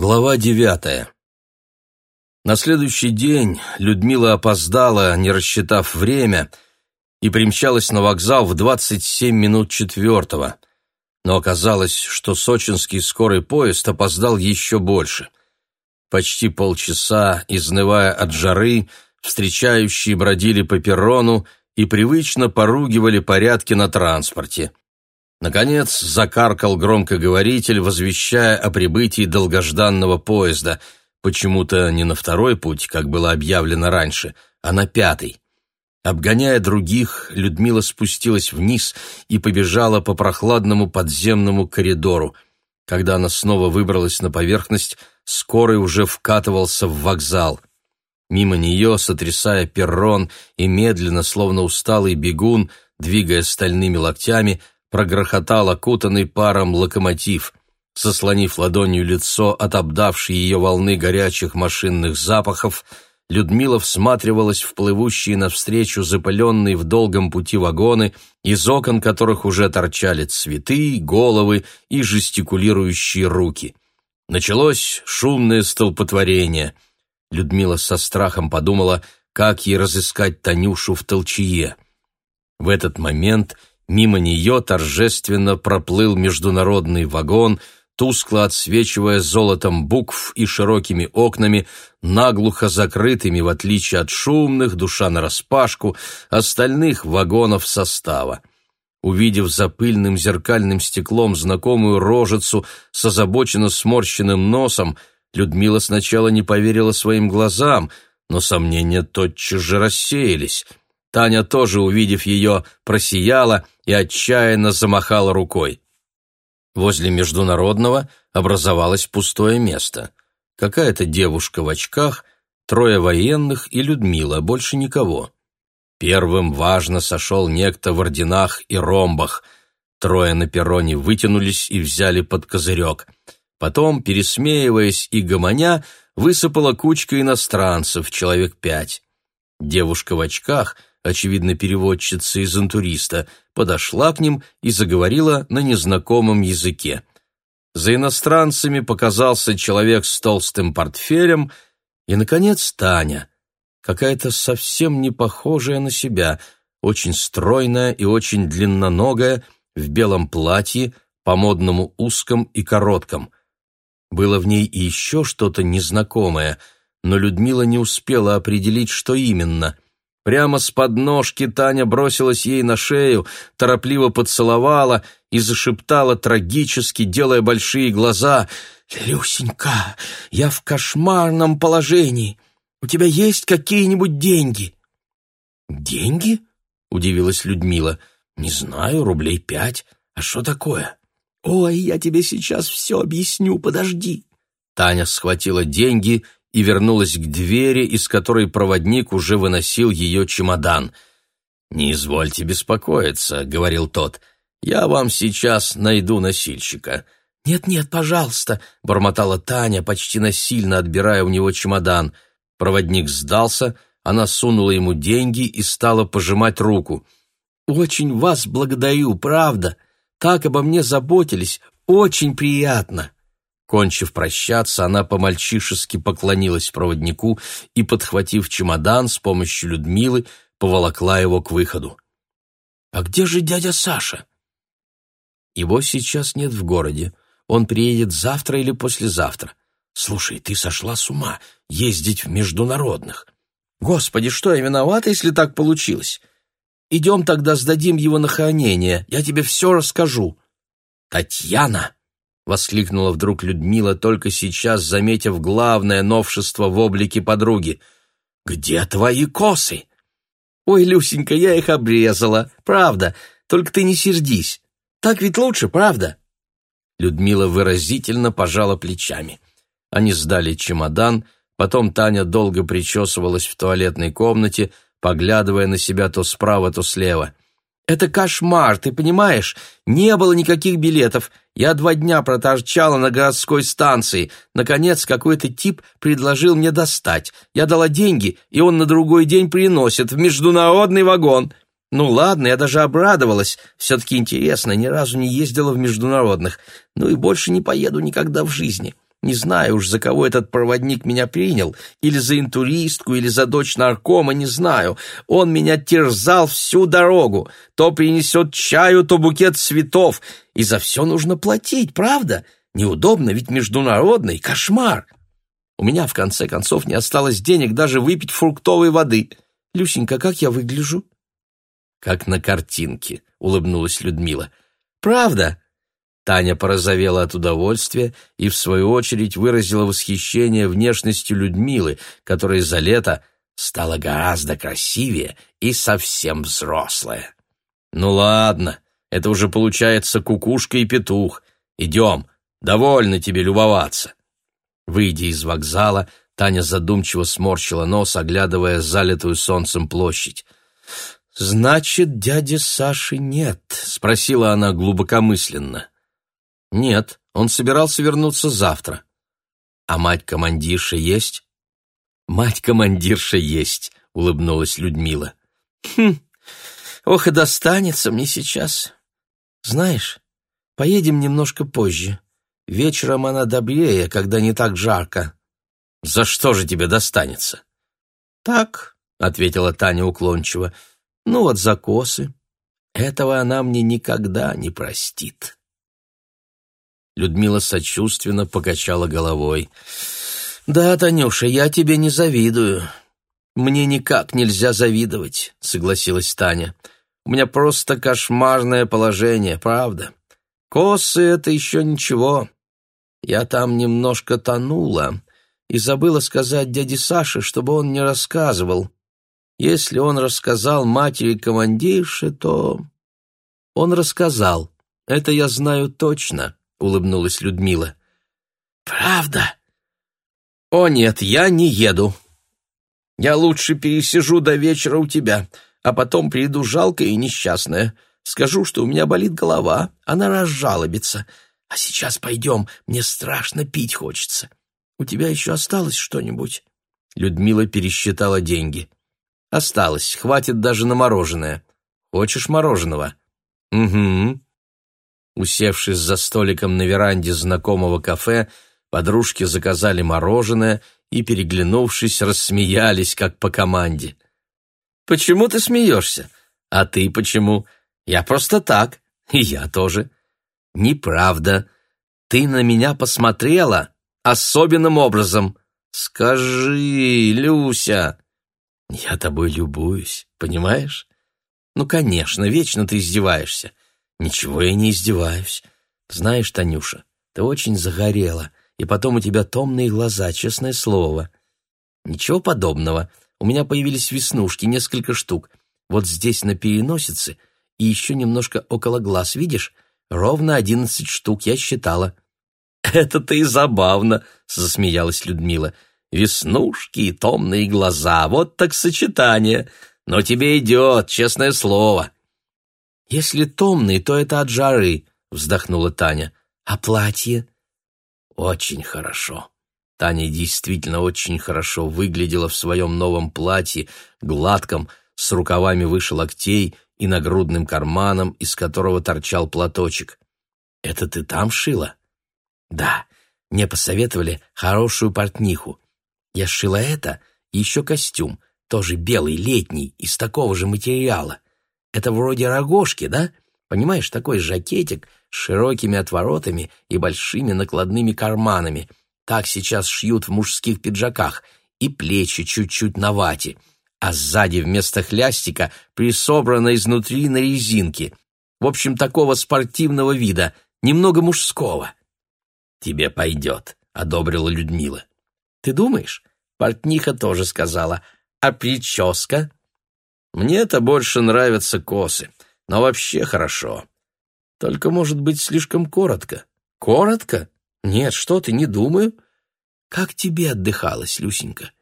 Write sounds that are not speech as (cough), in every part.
Глава девятая. На следующий день Людмила опоздала, не рассчитав время, и примчалась на вокзал в 27 минут четвертого. Но оказалось, что сочинский скорый поезд опоздал еще больше. Почти полчаса, изнывая от жары, встречающие бродили по перрону и привычно поругивали порядки на транспорте – Наконец закаркал громкоговоритель, возвещая о прибытии долгожданного поезда, почему-то не на второй путь, как было объявлено раньше, а на пятый. Обгоняя других, Людмила спустилась вниз и побежала по прохладному подземному коридору. Когда она снова выбралась на поверхность, скорый уже вкатывался в вокзал. Мимо нее, сотрясая перрон и медленно, словно усталый бегун, двигая стальными локтями, прогрохотал окутанный паром локомотив, сослонив ладонью лицо от обдавшей ее волны горячих машинных запахов, Людмила всматривалась в плывущие навстречу запыленные в долгом пути вагоны, из окон которых уже торчали цветы, головы и жестикулирующие руки. Началось шумное столпотворение. Людмила со страхом подумала, как ей разыскать Танюшу в толчье. В этот момент Мимо нее торжественно проплыл международный вагон, тускло отсвечивая золотом букв и широкими окнами, наглухо закрытыми, в отличие от шумных, душа нараспашку, остальных вагонов состава. Увидев за пыльным зеркальным стеклом знакомую рожицу с озабоченно сморщенным носом, Людмила сначала не поверила своим глазам, но сомнения тотчас же рассеялись — Таня тоже, увидев ее, просияла и отчаянно замахала рукой. Возле международного образовалось пустое место. Какая-то девушка в очках, трое военных и Людмила, больше никого. Первым важно сошел некто в орденах и ромбах. Трое на перроне вытянулись и взяли под козырек. Потом, пересмеиваясь и гомоня, высыпала кучка иностранцев, человек пять. Девушка в очках — очевидно переводчица из интуриста, подошла к ним и заговорила на незнакомом языке. За иностранцами показался человек с толстым портфелем и, наконец, Таня, какая-то совсем не похожая на себя, очень стройная и очень длинноногая, в белом платье, по-модному узком и коротком. Было в ней и еще что-то незнакомое, но Людмила не успела определить, что именно — Прямо с подножки Таня бросилась ей на шею, торопливо поцеловала и зашептала трагически, делая большие глаза. «Люсенька, я в кошмарном положении. У тебя есть какие-нибудь деньги?» «Деньги?» — удивилась Людмила. «Не знаю, рублей пять. А что такое?» «Ой, я тебе сейчас все объясню, подожди». Таня схватила деньги и и вернулась к двери, из которой проводник уже выносил ее чемодан. «Не извольте беспокоиться», — говорил тот, — «я вам сейчас найду носильщика». «Нет-нет, пожалуйста», — бормотала Таня, почти насильно отбирая у него чемодан. Проводник сдался, она сунула ему деньги и стала пожимать руку. «Очень вас благодарю, правда. Так обо мне заботились. Очень приятно». Кончив прощаться, она по-мальчишески поклонилась проводнику и, подхватив чемодан с помощью Людмилы, поволокла его к выходу. «А где же дядя Саша?» «Его сейчас нет в городе. Он приедет завтра или послезавтра. Слушай, ты сошла с ума ездить в международных. Господи, что я виновата, если так получилось? Идем тогда сдадим его на хранение, я тебе все расскажу». «Татьяна!» воскликнула вдруг Людмила, только сейчас заметив главное новшество в облике подруги. «Где твои косы?» «Ой, Люсенька, я их обрезала, правда, только ты не сердись. Так ведь лучше, правда?» Людмила выразительно пожала плечами. Они сдали чемодан, потом Таня долго причесывалась в туалетной комнате, поглядывая на себя то справа, то слева. Это кошмар, ты понимаешь? Не было никаких билетов. Я два дня проторчала на городской станции. Наконец, какой-то тип предложил мне достать. Я дала деньги, и он на другой день приносит в международный вагон. Ну ладно, я даже обрадовалась. Все-таки интересно, ни разу не ездила в международных. Ну и больше не поеду никогда в жизни. Не знаю уж, за кого этот проводник меня принял, или за интуристку, или за дочь наркома, не знаю. Он меня терзал всю дорогу. То принесет чаю, то букет цветов. И за все нужно платить, правда? Неудобно, ведь международный кошмар. У меня, в конце концов, не осталось денег даже выпить фруктовой воды. Люсенька, как я выгляжу? Как на картинке, улыбнулась Людмила. Правда? Таня порозовела от удовольствия и, в свою очередь, выразила восхищение внешностью Людмилы, которая за лето стала гораздо красивее и совсем взрослая. «Ну ладно, это уже получается кукушка и петух. Идем, довольно тебе любоваться». Выйдя из вокзала, Таня задумчиво сморщила нос, оглядывая залитую солнцем площадь. «Значит, дяди Саши нет?» — спросила она глубокомысленно. Нет, он собирался вернуться завтра. А мать командирша есть? Мать командирша есть, улыбнулась Людмила. Хм. Ох, и достанется мне сейчас. Знаешь, поедем немножко позже. Вечером она добрее, когда не так жарко. За что же тебе достанется? Так, ответила Таня уклончиво. Ну вот за косы. Этого она мне никогда не простит. Людмила сочувственно покачала головой. «Да, Танюша, я тебе не завидую». «Мне никак нельзя завидовать», — согласилась Таня. «У меня просто кошмарное положение, правда. Косы — это еще ничего. Я там немножко тонула и забыла сказать дяде Саше, чтобы он не рассказывал. Если он рассказал матери командирше, то...» «Он рассказал. Это я знаю точно», — улыбнулась Людмила. «Правда?» «О нет, я не еду. Я лучше пересижу до вечера у тебя, а потом приду жалкая и несчастная. Скажу, что у меня болит голова, она разжалобится. А сейчас пойдем, мне страшно пить хочется. У тебя еще осталось что-нибудь?» Людмила пересчитала деньги. «Осталось, хватит даже на мороженое. Хочешь мороженого?» «Угу», Усевшись за столиком на веранде знакомого кафе, подружки заказали мороженое и, переглянувшись, рассмеялись, как по команде. «Почему ты смеешься? А ты почему? Я просто так, и я тоже». «Неправда. Ты на меня посмотрела особенным образом. Скажи, Люся». «Я тобой любуюсь, понимаешь?» «Ну, конечно, вечно ты издеваешься. Ничего я не издеваюсь. Знаешь, Танюша, ты очень загорела, и потом у тебя томные глаза, честное слово. Ничего подобного. У меня появились веснушки, несколько штук. Вот здесь на переносице и еще немножко около глаз, видишь? Ровно одиннадцать штук, я считала. (laughs) «Это-то и забавно», — засмеялась Людмила. «Веснушки и томные глаза, вот так сочетание. Но тебе идет, честное слово». Если томный, то это от жары, вздохнула Таня. А платье? Очень хорошо. Таня действительно очень хорошо выглядела в своем новом платье, гладком, с рукавами выше локтей и нагрудным карманом, из которого торчал платочек. «Это ты там шила?» «Да, мне посоветовали хорошую портниху. Я шила это, еще костюм, тоже белый, летний, из такого же материала. Это вроде рогожки, да? Понимаешь, такой жакетик с широкими отворотами и большими накладными карманами. Так сейчас шьют в мужских пиджаках. И плечи чуть-чуть на вате. А сзади вместо хлястика присобрано изнутри на резинке. В общем, такого спортивного вида, немного мужского. «Тебе пойдет», — одобрила Людмила. «Ты думаешь?» Портниха тоже сказала. «А прическа?» Мне это больше нравятся косы, но вообще хорошо. Только, может быть, слишком коротко. Коротко? Нет, что ты, не думаю. Как тебе отдыхалось, Люсенька?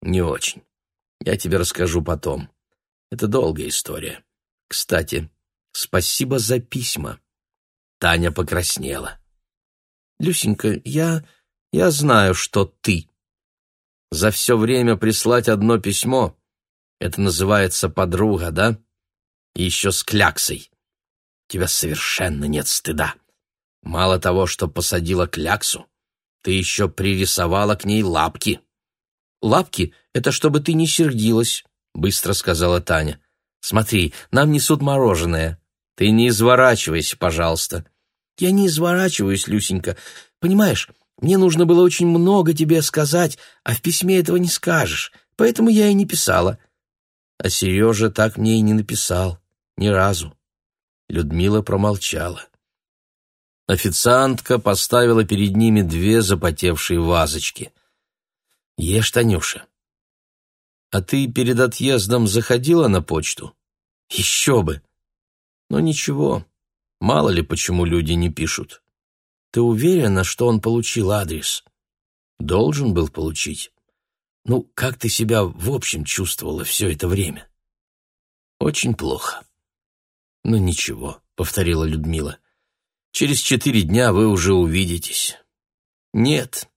Не очень. Я тебе расскажу потом. Это долгая история. Кстати, спасибо за письма. Таня покраснела. Люсенька, я... я знаю, что ты. За все время прислать одно письмо это называется подруга, да? И еще с кляксой. Тебя совершенно нет стыда. Мало того, что посадила кляксу, ты еще пририсовала к ней лапки. Лапки — это чтобы ты не сердилась, — быстро сказала Таня. Смотри, нам несут мороженое. Ты не изворачивайся, пожалуйста. Я не изворачиваюсь, Люсенька. Понимаешь, мне нужно было очень много тебе сказать, а в письме этого не скажешь, поэтому я и не писала а Сережа так мне и не написал. Ни разу. Людмила промолчала. Официантка поставила перед ними две запотевшие вазочки. «Ешь, Танюша». «А ты перед отъездом заходила на почту?» «Еще бы!» «Ну ничего, мало ли почему люди не пишут. Ты уверена, что он получил адрес?» «Должен был получить. Ну, как ты себя в общем чувствовала все это время? Очень плохо. Ну ничего, повторила Людмила. Через четыре дня вы уже увидитесь. Нет,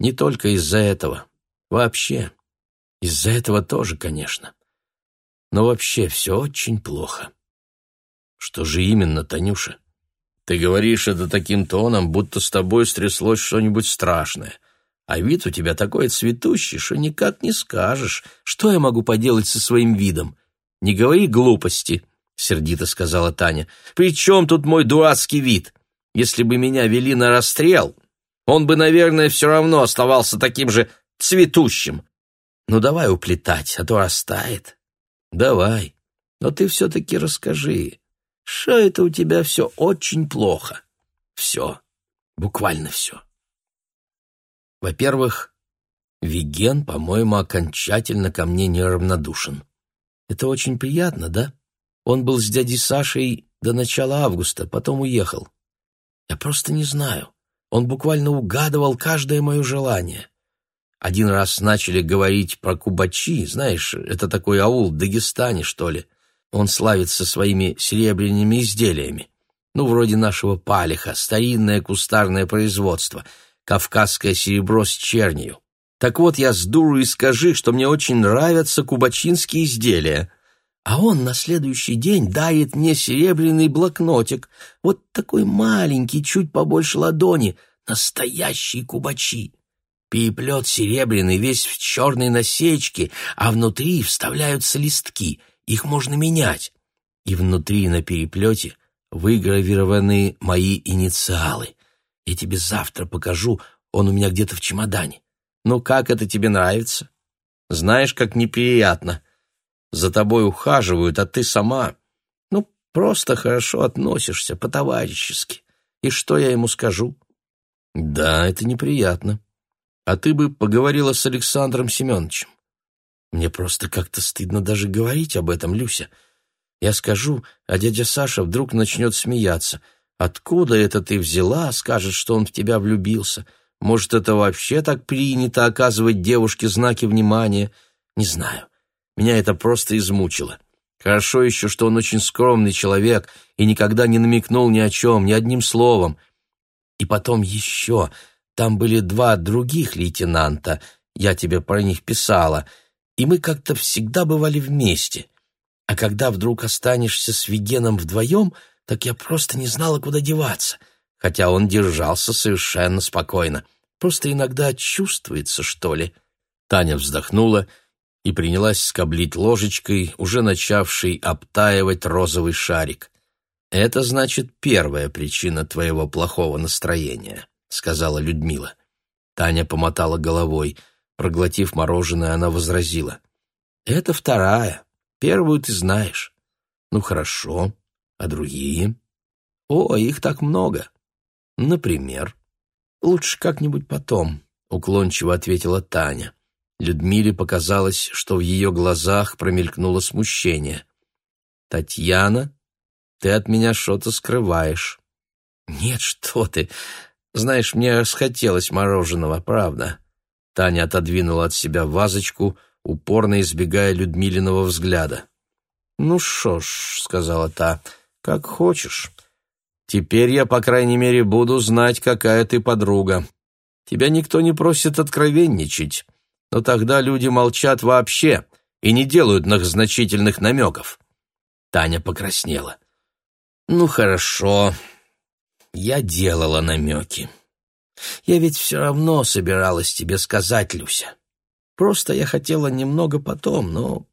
не только из-за этого. Вообще. Из-за этого тоже, конечно. Но вообще все очень плохо. Что же именно, Танюша? Ты говоришь это таким тоном, будто с тобой стряслось что-нибудь страшное. А вид у тебя такой цветущий, что никак не скажешь, что я могу поделать со своим видом. Не говори глупости, — сердито сказала Таня. При чем тут мой дурацкий вид? Если бы меня вели на расстрел, он бы, наверное, все равно оставался таким же цветущим. Ну давай уплетать, а то растает. Давай, но ты все-таки расскажи, что это у тебя все очень плохо. Все, буквально все. Во-первых, Виген, по-моему, окончательно ко мне неравнодушен. Это очень приятно, да? Он был с дядей Сашей до начала августа, потом уехал. Я просто не знаю. Он буквально угадывал каждое мое желание. Один раз начали говорить про Кубачи, знаешь, это такой аул в Дагестане, что ли. Он славится своими серебряными изделиями. Ну, вроде нашего палиха, старинное кустарное производство — Кавказское серебро с чернью. Так вот, я с дуру и скажи, что мне очень нравятся кубачинские изделия. А он на следующий день дает мне серебряный блокнотик, вот такой маленький, чуть побольше ладони, настоящий кубачи. Переплет серебряный, весь в черной насечке, а внутри вставляются листки, их можно менять. И внутри на переплете выгравированы мои инициалы. Я тебе завтра покажу, он у меня где-то в чемодане. Ну как это тебе нравится? Знаешь, как неприятно. За тобой ухаживают, а ты сама... Ну, просто хорошо относишься, по-товарищески. И что я ему скажу? Да, это неприятно. А ты бы поговорила с Александром Семеновичем. Мне просто как-то стыдно даже говорить об этом, Люся. Я скажу, а дядя Саша вдруг начнет смеяться — Откуда это ты взяла?» — скажет, что он в тебя влюбился. «Может, это вообще так принято оказывать девушке знаки внимания?» «Не знаю. Меня это просто измучило. Хорошо еще, что он очень скромный человек и никогда не намекнул ни о чем, ни одним словом. И потом еще. Там были два других лейтенанта. Я тебе про них писала. И мы как-то всегда бывали вместе. А когда вдруг останешься с Вигеном вдвоем...» так я просто не знала, куда деваться. Хотя он держался совершенно спокойно. Просто иногда чувствуется, что ли. Таня вздохнула и принялась скоблить ложечкой, уже начавший обтаивать розовый шарик. «Это значит первая причина твоего плохого настроения», — сказала Людмила. Таня помотала головой. Проглотив мороженое, она возразила. «Это вторая. Первую ты знаешь». «Ну хорошо», а другие? О, их так много. Например? Лучше как-нибудь потом, уклончиво ответила Таня. Людмиле показалось, что в ее глазах промелькнуло смущение. «Татьяна, ты от меня что-то скрываешь». «Нет, что ты! Знаешь, мне расхотелось мороженого, правда?» Таня отодвинула от себя вазочку, упорно избегая Людмилиного взгляда. «Ну шо ж», — сказала та, — как хочешь. Теперь я, по крайней мере, буду знать, какая ты подруга. Тебя никто не просит откровенничать, но тогда люди молчат вообще и не делают значительных намеков». Таня покраснела. «Ну хорошо, я делала намеки. Я ведь все равно собиралась тебе сказать, Люся. Просто я хотела немного потом, но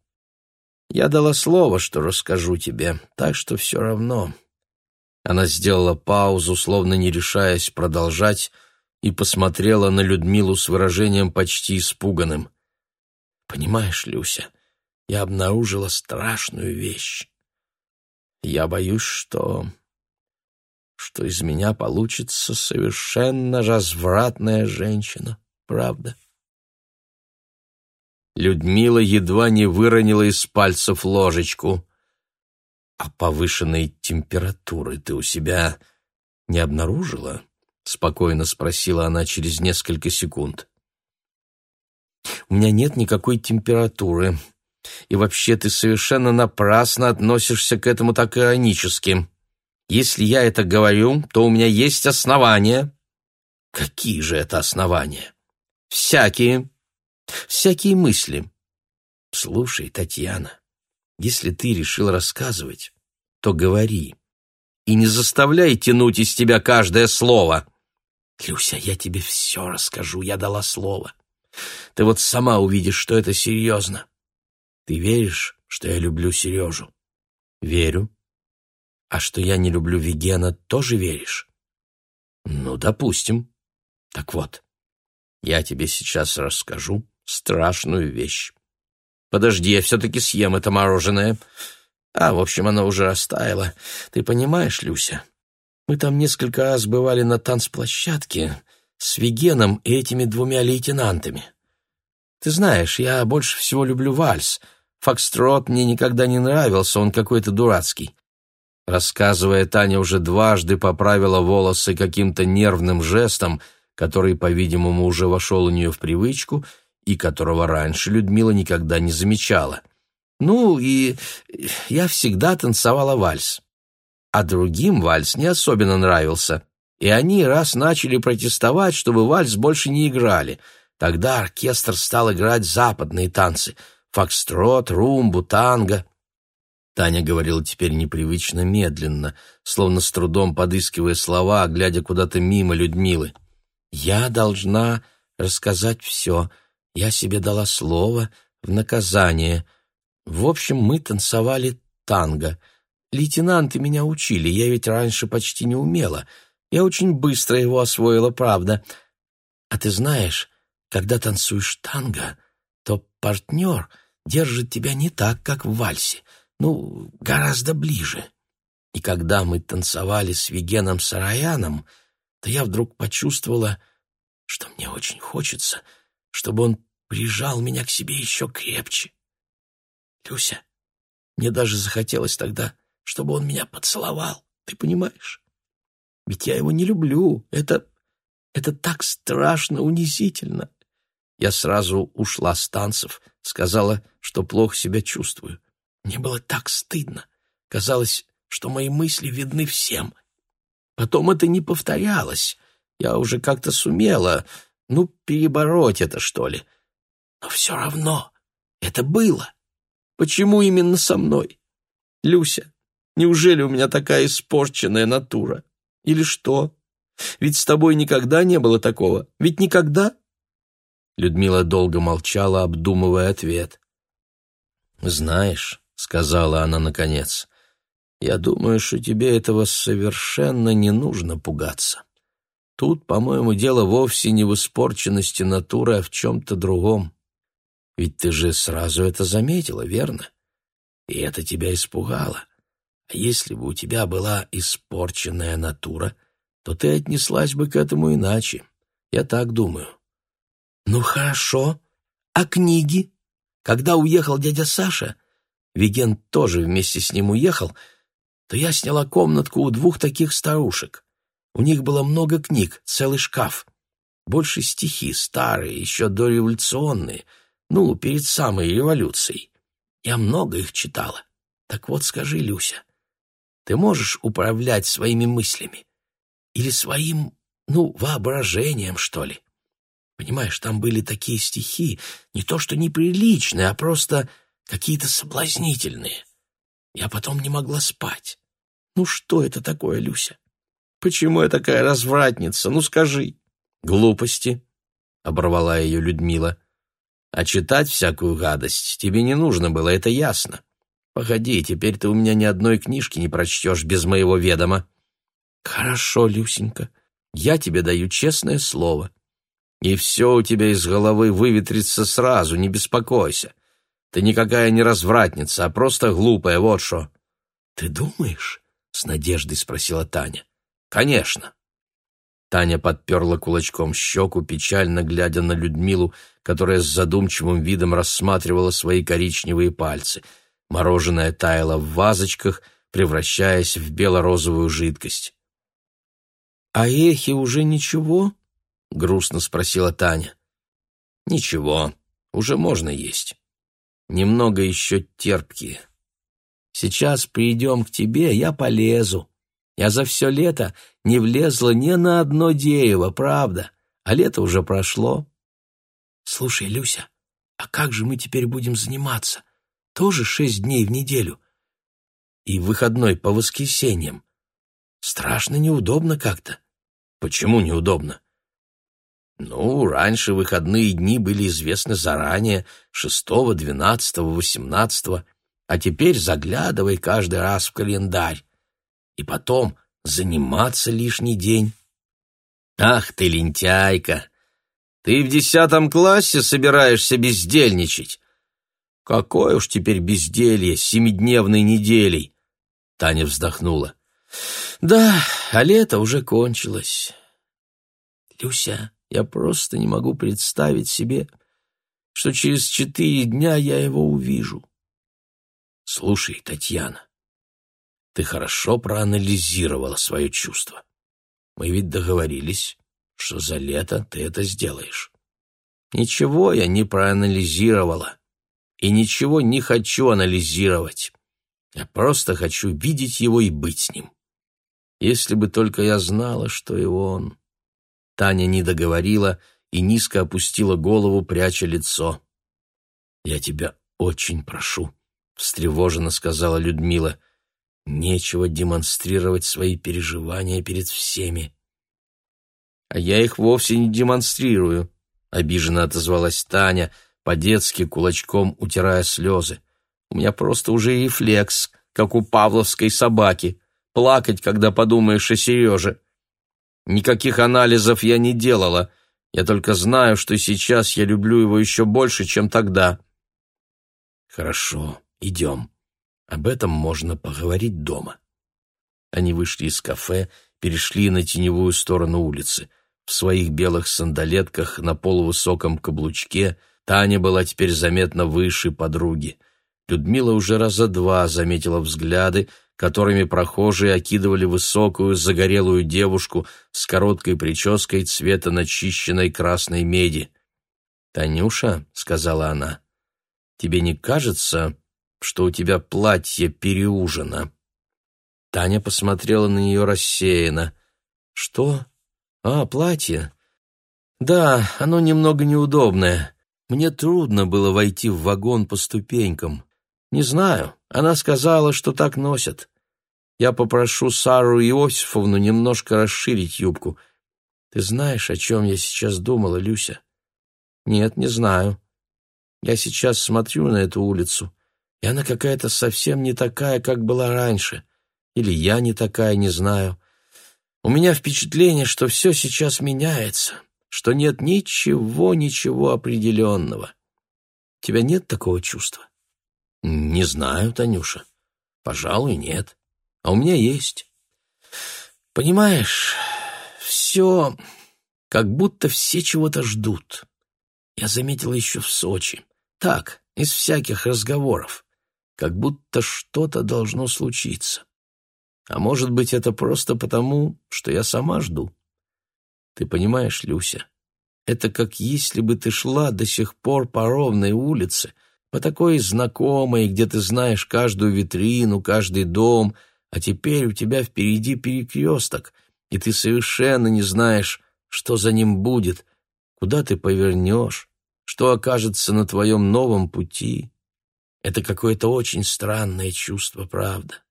я дала слово, что расскажу тебе, так что все равно». Она сделала паузу, словно не решаясь продолжать, и посмотрела на Людмилу с выражением почти испуганным. «Понимаешь, Люся, я обнаружила страшную вещь. Я боюсь, что... что из меня получится совершенно развратная женщина, правда?» Людмила едва не выронила из пальцев ложечку. «А повышенной температуры ты у себя не обнаружила?» — спокойно спросила она через несколько секунд. «У меня нет никакой температуры. И вообще ты совершенно напрасно относишься к этому так иронически. Если я это говорю, то у меня есть основания». «Какие же это основания?» «Всякие», всякие мысли. Слушай, Татьяна, если ты решил рассказывать, то говори. И не заставляй тянуть из тебя каждое слово. Люся, я тебе все расскажу, я дала слово. Ты вот сама увидишь, что это серьезно. Ты веришь, что я люблю Сережу? Верю. А что я не люблю Вегена, тоже веришь? Ну, допустим. Так вот, я тебе сейчас расскажу, страшную вещь. Подожди, я все-таки съем это мороженое. А, в общем, оно уже растаяло. Ты понимаешь, Люся, мы там несколько раз бывали на танцплощадке с Вигеном и этими двумя лейтенантами. Ты знаешь, я больше всего люблю вальс. Фокстрот мне никогда не нравился, он какой-то дурацкий. Рассказывая, Таня уже дважды поправила волосы каким-то нервным жестом, который, по-видимому, уже вошел у нее в привычку — и которого раньше Людмила никогда не замечала. Ну и я всегда танцевала вальс. А другим вальс не особенно нравился, и они раз начали протестовать, чтобы вальс больше не играли. Тогда оркестр стал играть западные танцы — фокстрот, румбу, танго. Таня говорила теперь непривычно медленно, словно с трудом подыскивая слова, глядя куда-то мимо Людмилы. «Я должна рассказать все», я себе дала слово в наказание. В общем, мы танцевали танго. Лейтенанты меня учили, я ведь раньше почти не умела. Я очень быстро его освоила, правда. А ты знаешь, когда танцуешь танго, то партнер держит тебя не так, как в вальсе, ну, гораздо ближе. И когда мы танцевали с Вегеном Сараяном, то я вдруг почувствовала, что мне очень хочется — чтобы он прижал меня к себе еще крепче. Люся, мне даже захотелось тогда, чтобы он меня поцеловал, ты понимаешь? Ведь я его не люблю, это... это так страшно, унизительно. Я сразу ушла с танцев, сказала, что плохо себя чувствую. Мне было так стыдно. Казалось, что мои мысли видны всем. Потом это не повторялось. Я уже как-то сумела ну, перебороть это, что ли. Но все равно это было. Почему именно со мной? Люся, неужели у меня такая испорченная натура? Или что? Ведь с тобой никогда не было такого. Ведь никогда?» Людмила долго молчала, обдумывая ответ. «Знаешь», — сказала она наконец, — «я думаю, что тебе этого совершенно не нужно пугаться». Тут, по-моему, дело вовсе не в испорченности натуры, а в чем-то другом. Ведь ты же сразу это заметила, верно? И это тебя испугало. А если бы у тебя была испорченная натура, то ты отнеслась бы к этому иначе. Я так думаю. Ну хорошо. А книги? Когда уехал дядя Саша, Виген тоже вместе с ним уехал, то я сняла комнатку у двух таких старушек. У них было много книг, целый шкаф. Больше стихи, старые, еще дореволюционные, ну, перед самой революцией. Я много их читала. Так вот скажи, Люся, ты можешь управлять своими мыслями? Или своим, ну, воображением, что ли? Понимаешь, там были такие стихи, не то что неприличные, а просто какие-то соблазнительные. Я потом не могла спать. Ну что это такое, Люся? Почему я такая развратница? Ну скажи. Глупости, оборвала ее Людмила. А читать всякую гадость тебе не нужно было, это ясно. Погоди, теперь ты у меня ни одной книжки не прочтешь без моего ведома. Хорошо, Люсенька, я тебе даю честное слово. И все у тебя из головы выветрится сразу, не беспокойся. Ты никакая не развратница, а просто глупая, вот что. — Ты думаешь? — с надеждой спросила Таня. Конечно. Таня подперла кулачком щеку, печально глядя на Людмилу, которая с задумчивым видом рассматривала свои коричневые пальцы. Мороженое таяло в вазочках, превращаясь в бело-розовую жидкость. «А эхи уже ничего?» — грустно спросила Таня. «Ничего, уже можно есть. Немного еще терпкие. Сейчас придем к тебе, я полезу. Я за все лето не влезла ни на одно дерево, правда. А лето уже прошло. Слушай, Люся, а как же мы теперь будем заниматься? Тоже шесть дней в неделю. И выходной по воскресеньям. Страшно неудобно как-то. Почему неудобно? Ну, раньше выходные дни были известны заранее, 6, 12, 18, а теперь заглядывай каждый раз в календарь и потом заниматься лишний день. Ах ты лентяйка! Ты в десятом классе собираешься бездельничать. Какое уж теперь безделье семидневной неделей! Таня вздохнула. Да, а лето уже кончилось. Люся, я просто не могу представить себе, что через четыре дня я его увижу. Слушай, Татьяна, ты хорошо проанализировала свое чувство. Мы ведь договорились, что за лето ты это сделаешь. Ничего я не проанализировала. И ничего не хочу анализировать. Я просто хочу видеть его и быть с ним. Если бы только я знала, что и он... Таня не договорила и низко опустила голову, пряча лицо. «Я тебя очень прошу», — встревоженно сказала Людмила, — Нечего демонстрировать свои переживания перед всеми. А я их вовсе не демонстрирую, обиженно отозвалась Таня, по-детски кулачком утирая слезы. У меня просто уже рефлекс, как у павловской собаки, плакать, когда подумаешь о Сереже. Никаких анализов я не делала. Я только знаю, что сейчас я люблю его еще больше, чем тогда. Хорошо, идем. Об этом можно поговорить дома. Они вышли из кафе, перешли на теневую сторону улицы. В своих белых сандалетках на полувысоком каблучке Таня была теперь заметно выше подруги. Людмила уже раза два заметила взгляды, которыми прохожие окидывали высокую загорелую девушку с короткой прической цвета начищенной красной меди. «Танюша», — сказала она, — «тебе не кажется, что у тебя платье переужено». Таня посмотрела на нее рассеянно. «Что? А, платье? Да, оно немного неудобное. Мне трудно было войти в вагон по ступенькам. Не знаю, она сказала, что так носят. Я попрошу Сару Иосифовну немножко расширить юбку. Ты знаешь, о чем я сейчас думала, Люся?» «Нет, не знаю. Я сейчас смотрю на эту улицу» И она какая-то совсем не такая, как была раньше. Или я не такая, не знаю. У меня впечатление, что все сейчас меняется, что нет ничего-ничего определенного. У тебя нет такого чувства? Не знаю, Танюша. Пожалуй, нет. А у меня есть. Понимаешь, все... Как будто все чего-то ждут. Я заметил еще в Сочи. Так, из всяких разговоров как будто что-то должно случиться. А может быть, это просто потому, что я сама жду. Ты понимаешь, Люся, это как если бы ты шла до сих пор по ровной улице, по такой знакомой, где ты знаешь каждую витрину, каждый дом, а теперь у тебя впереди перекресток, и ты совершенно не знаешь, что за ним будет, куда ты повернешь, что окажется на твоем новом пути. Это какое-то очень странное чувство, правда.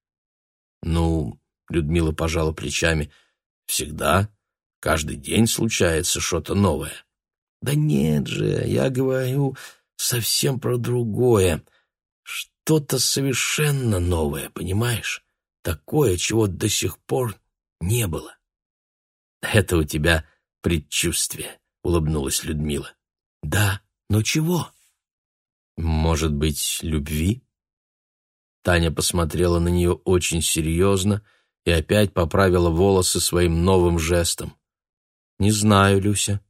Ну, Людмила пожала плечами. Всегда, каждый день случается что-то новое. Да нет же, я говорю совсем про другое. Что-то совершенно новое, понимаешь? Такое, чего до сих пор не было. Это у тебя предчувствие, улыбнулась Людмила. Да, но чего? Может быть, любви? Таня посмотрела на нее очень серьезно и опять поправила волосы своим новым жестом. «Не знаю, Люся.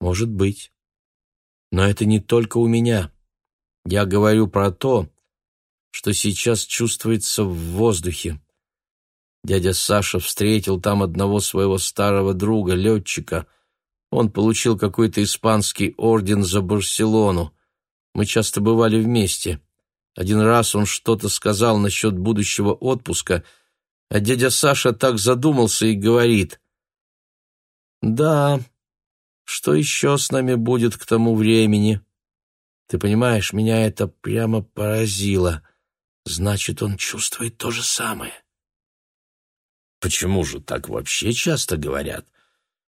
Может быть. Но это не только у меня. Я говорю про то, что сейчас чувствуется в воздухе. Дядя Саша встретил там одного своего старого друга, летчика. Он получил какой-то испанский орден за Барселону. Мы часто бывали вместе. Один раз он что-то сказал насчет будущего отпуска, а дядя Саша так задумался и говорит. «Да, что еще с нами будет к тому времени?» Ты понимаешь, меня это прямо поразило. Значит, он чувствует то же самое. Почему же так вообще часто говорят?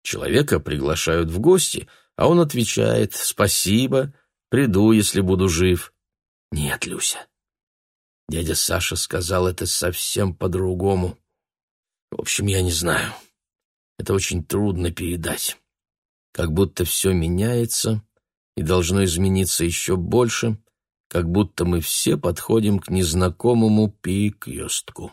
Человека приглашают в гости, а он отвечает «спасибо», Приду, если буду жив». «Нет, Люся». Дядя Саша сказал это совсем по-другому. В общем, я не знаю. Это очень трудно передать. Как будто все меняется и должно измениться еще больше, как будто мы все подходим к незнакомому перекрестку.